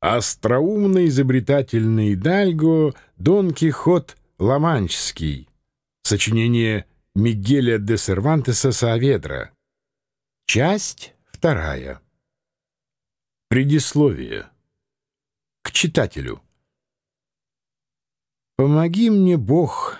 Остроумный изобретательный Дальго Дон Кихот Ламанчский. Сочинение Мигеля де Сервантеса Сааведра. Часть вторая. Предисловие. К читателю. Помоги мне, Бог,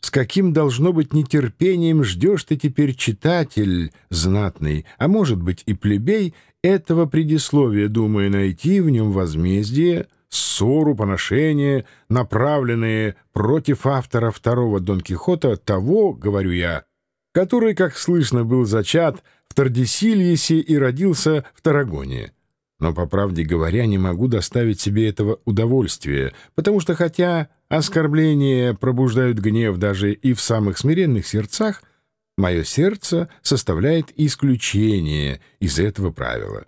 с каким должно быть нетерпением ждешь ты теперь, читатель знатный, а может быть и плебей, этого предисловия, думая найти в нем возмездие, ссору, поношение, направленные против автора второго Дон Кихота, того, говорю я, который, как слышно, был зачат в Тардесильесе и родился в Тарагоне. Но, по правде говоря, не могу доставить себе этого удовольствия, потому что, хотя оскорбления пробуждают гнев даже и в самых смиренных сердцах, Мое сердце составляет исключение из этого правила.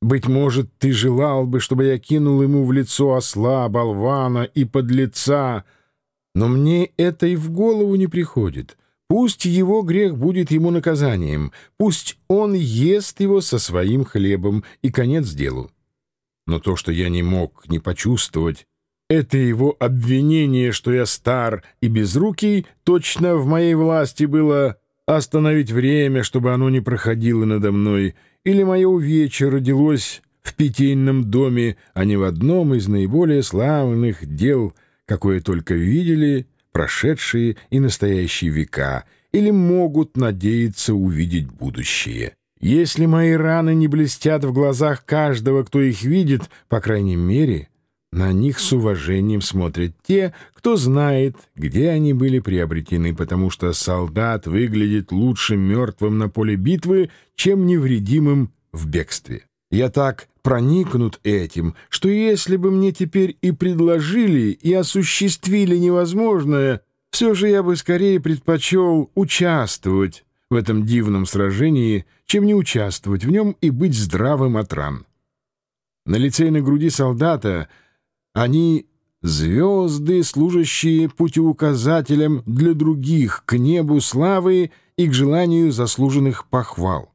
Быть может, ты желал бы, чтобы я кинул ему в лицо осла, болвана и подлеца, но мне это и в голову не приходит. Пусть его грех будет ему наказанием, пусть он ест его со своим хлебом, и конец делу. Но то, что я не мог не почувствовать, это его обвинение, что я стар и безрукий, точно в моей власти было остановить время, чтобы оно не проходило надо мной, или мое увечье родилось в питейном доме, а не в одном из наиболее славных дел, какое только видели прошедшие и настоящие века, или могут надеяться увидеть будущее. Если мои раны не блестят в глазах каждого, кто их видит, по крайней мере, на них с уважением смотрят те, кто знает, где они были приобретены, потому что солдат выглядит лучше мертвым на поле битвы, чем невредимым в бегстве. Я так проникнут этим, что если бы мне теперь и предложили, и осуществили невозможное, все же я бы скорее предпочел участвовать в этом дивном сражении, чем не участвовать в нем и быть здравым от ран. На лице и на груди солдата — они — звезды, служащие путеуказателем для других к небу славы и к желанию заслуженных похвал.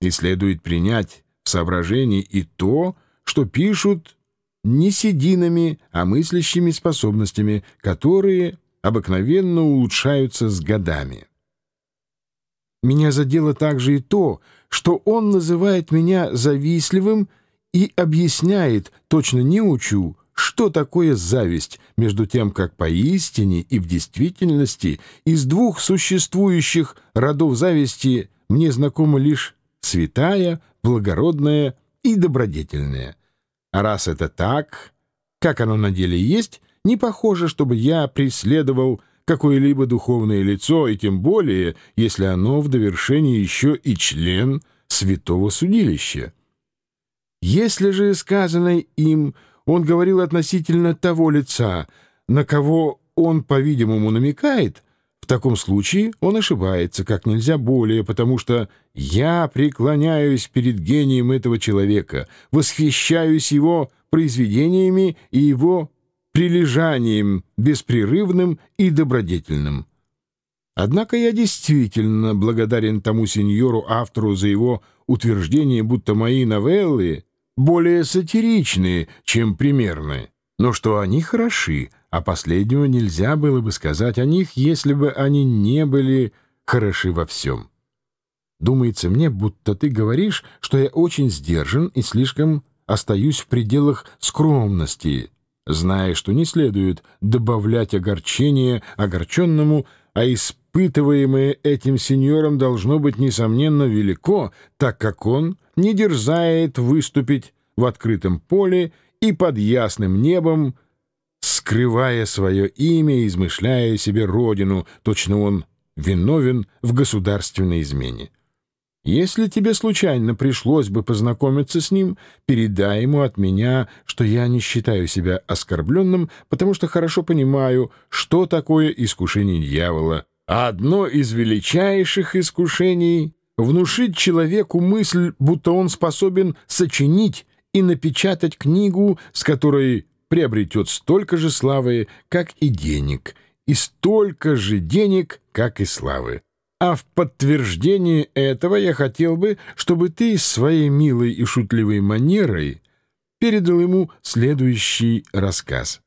И следует принять в соображении и то, что пишут не сединами, а мыслящими способностями, которые обыкновенно улучшаются с годами. Меня задело также и то, что он называет меня завистливым и объясняет, точно не учу, что такое зависть, между тем, как поистине и в действительности из двух существующих родов зависти мне знакома лишь святая, благородная и добродетельная. А раз это так, как оно на деле есть, не похоже, чтобы я преследовал какое-либо духовное лицо, и тем более, если оно в довершении еще и член святого судилища. Если же сказанное им — он говорил относительно того лица, на кого он, по-видимому, намекает, в таком случае он ошибается как нельзя более, потому что я преклоняюсь перед гением этого человека, восхищаюсь его произведениями и его прилежанием беспрерывным и добродетельным. Однако я действительно благодарен тому сеньору-автору за его утверждение, будто мои новеллы более сатиричные, чем примерные, но что они хороши, а последнего нельзя было бы сказать о них, если бы они не были хороши во всем. Думается мне, будто ты говоришь, что я очень сдержан и слишком остаюсь в пределах скромности, зная, что не следует добавлять огорчение огорченному, а испытываемое этим сеньором должно быть, несомненно, велико, так как он не дерзает выступить в открытом поле и под ясным небом, скрывая свое имя и измышляя себе родину, точно он виновен в государственной измене. Если тебе случайно пришлось бы познакомиться с ним, передай ему от меня, что я не считаю себя оскорбленным, потому что хорошо понимаю, что такое искушение дьявола. Одно из величайших искушений внушить человеку мысль, будто он способен сочинить и напечатать книгу, с которой приобретет столько же славы, как и денег, и столько же денег, как и славы. А в подтверждение этого я хотел бы, чтобы ты своей милой и шутливой манерой передал ему следующий рассказ.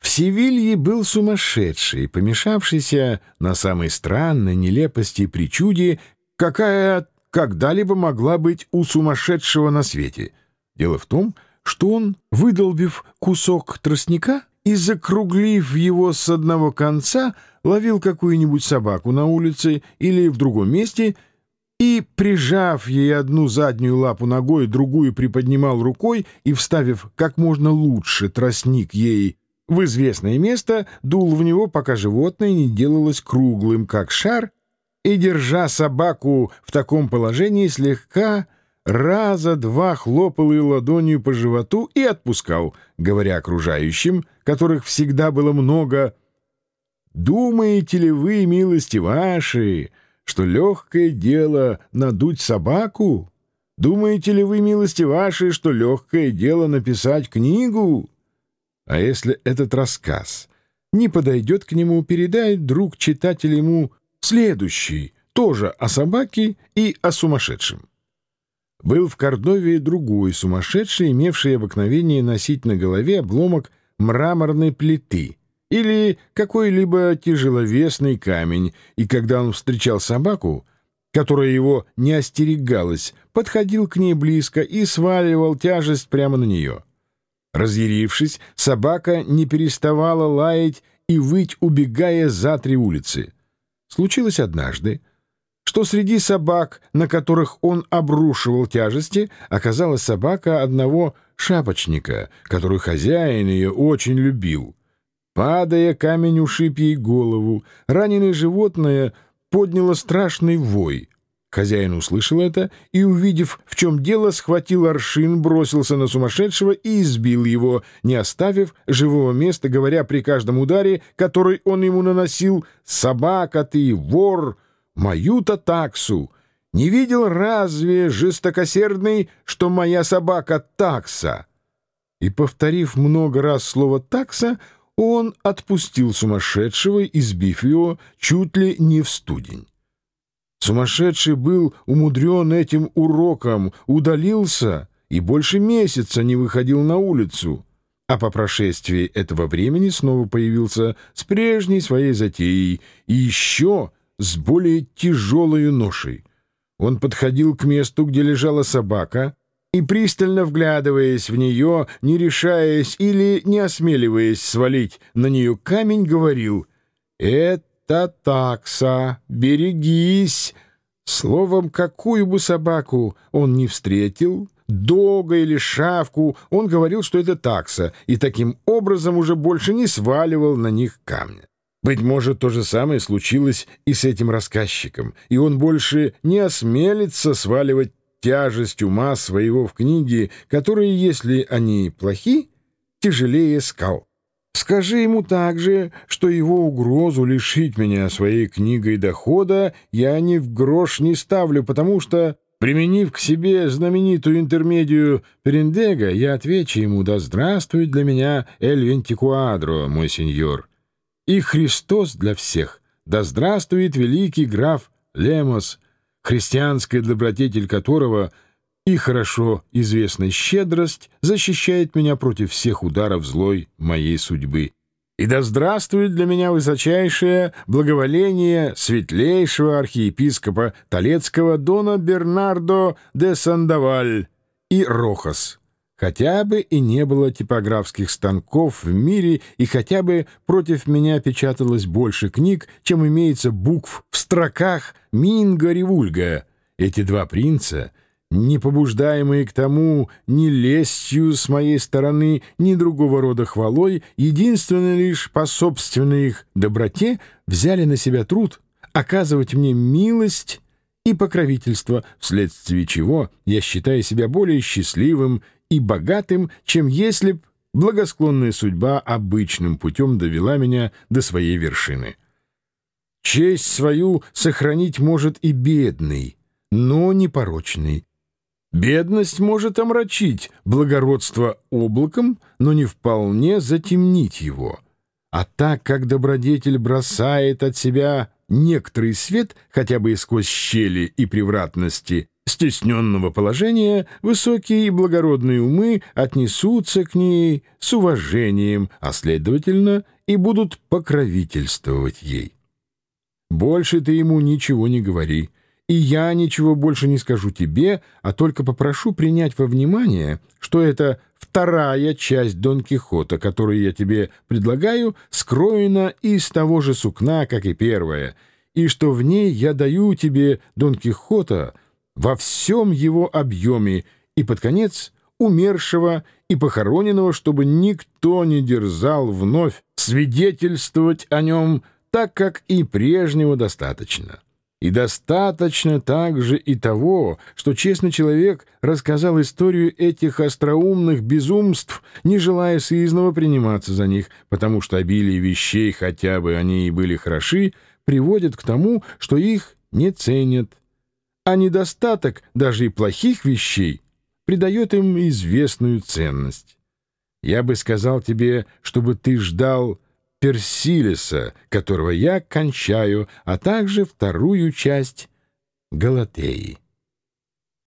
В Севилье был сумасшедший, помешавшийся на самой странной нелепости и причуде, какая когда-либо могла быть у сумасшедшего на свете. Дело в том, что он, выдолбив кусок тростника и закруглив его с одного конца, ловил какую-нибудь собаку на улице или в другом месте и, прижав ей одну заднюю лапу ногой, другую приподнимал рукой и, вставив как можно лучше тростник ей в известное место, дул в него, пока животное не делалось круглым, как шар, и, держа собаку в таком положении, слегка раза два хлопал ее ладонью по животу и отпускал, говоря окружающим, которых всегда было много, «Думаете ли вы, милости ваши, что легкое дело надуть собаку? Думаете ли вы, милости ваши, что легкое дело написать книгу?» А если этот рассказ не подойдет к нему, передай, друг читатель ему следующий, тоже о собаке и о сумасшедшем. Был в Кордове другой сумасшедший, имевший обыкновение носить на голове обломок мраморной плиты или какой-либо тяжеловесный камень, и когда он встречал собаку, которая его не остерегалась, подходил к ней близко и сваливал тяжесть прямо на нее. Разъярившись, собака не переставала лаять и выть, убегая за три улицы. Случилось однажды, что среди собак, на которых он обрушивал тяжести, оказалась собака одного шапочника, которую хозяин ее очень любил. Падая, камень ушиб ей голову. Раненое животное подняло страшный вой. Хозяин услышал это и, увидев, в чем дело, схватил аршин, бросился на сумасшедшего и избил его, не оставив живого места, говоря при каждом ударе, который он ему наносил, «Собака ты, вор, мою-то таксу! Не видел разве, жестокосердный, что моя собака такса?» И, повторив много раз слово «такса», он отпустил сумасшедшего, избив его чуть ли не в студень. Сумасшедший был умудрен этим уроком, удалился и больше месяца не выходил на улицу, а по прошествии этого времени снова появился с прежней своей затеей и еще с более тяжелой ношей. Он подходил к месту, где лежала собака, и, пристально вглядываясь в нее, не решаясь или не осмеливаясь свалить на нее камень, говорил «Это это такса! Берегись!» Словом, какую бы собаку он не встретил, дога или шавку, он говорил, что это такса, и таким образом уже больше не сваливал на них камня. Быть может, то же самое случилось и с этим рассказчиком, и он больше не осмелится сваливать тяжесть ума своего в книги, которые, если они плохи, тяжелее скал. Скажи ему также, что его угрозу лишить меня своей книгой дохода я ни в грош не ставлю, потому что, применив к себе знаменитую интермедию Перендега, я отвечу ему «Да здравствует для меня Эль Вентикуадро, мой сеньор!» И Христос для всех, да здравствует великий граф Лемос, христианская добродетель которого — и хорошо известная щедрость защищает меня против всех ударов злой моей судьбы. И да здравствует для меня высочайшее благоволение светлейшего архиепископа Толецкого Дона Бернардо де Сандаваль и Рохас. Хотя бы и не было типографских станков в мире, и хотя бы против меня печаталось больше книг, чем имеется букв в строках Минга-Ревульга. Эти два принца — не побуждаемые к тому ни лестью с моей стороны, ни другого рода хвалой, единственно лишь по собственной их доброте взяли на себя труд оказывать мне милость и покровительство, вследствие чего я считаю себя более счастливым и богатым, чем если б благосклонная судьба обычным путем довела меня до своей вершины. Честь свою сохранить может и бедный, но непорочный, Бедность может омрачить благородство облаком, но не вполне затемнить его. А так как добродетель бросает от себя некоторый свет, хотя бы и сквозь щели и превратности, стесненного положения, высокие и благородные умы отнесутся к ней с уважением, а, следовательно, и будут покровительствовать ей. Больше ты ему ничего не говори, и я ничего больше не скажу тебе, а только попрошу принять во внимание, что это вторая часть Дон Кихота, которую я тебе предлагаю, скроена из того же сукна, как и первая, и что в ней я даю тебе Дон Кихота во всем его объеме и под конец умершего и похороненного, чтобы никто не дерзал вновь свидетельствовать о нем, так как и прежнего достаточно. И достаточно также и того, что честный человек рассказал историю этих остроумных безумств, не желая сызнова приниматься за них, потому что обилие вещей, хотя бы они и были хороши, приводит к тому, что их не ценят. А недостаток даже и плохих вещей придает им известную ценность. Я бы сказал тебе, чтобы ты ждал Персилиса, которого я кончаю, а также вторую часть Галатеи.